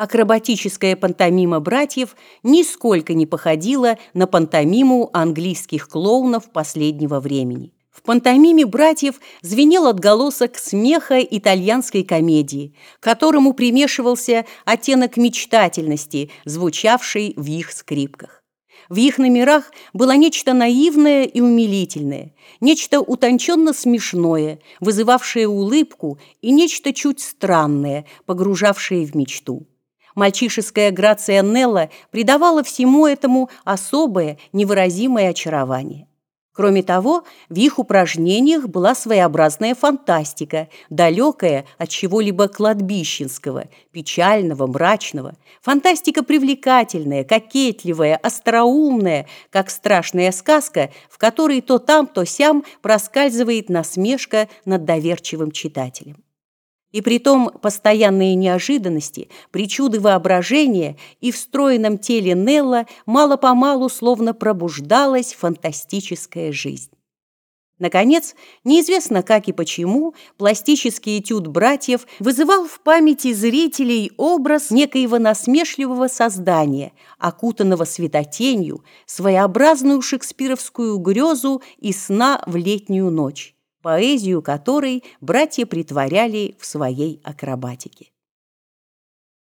Акробатическая пантомима братьев нисколько не походила на пантомиму английских клоунов последнего времени. В пантомиме братьев звенел отголосок смеха итальянской комедии, которому примешивался оттенок мечтательности, звучавший в их скрипках. В их номерах было нечто наивное и умилительное, нечто утонченно смешное, вызывавшее улыбку и нечто чуть странное, погружавшее в мечту. Мальчишеская грация Нелла придавала всему этому особое, невыразимое очарование. Кроме того, в их упражнениях была своеобразная фантастика, далекая от чего-либо кладбищенского, печального, мрачного. Фантастика привлекательная, кокетливая, остроумная, как страшная сказка, в которой то там, то сям проскальзывает насмешка над доверчивым читателем. И притом постоянные неожиданности, причуды воображения и в стройном теле Нелла мало-помалу словно пробуждалась фантастическая жизнь. Наконец, неизвестно как и почему, пластический этюд братьев вызывал в памяти зрителей образ некоего насмешливого создания, окутанного светотенью, своеобразную шекспировскую грезу и сна в летнюю ночь поэзию которой братья притворяли в своей акробатике.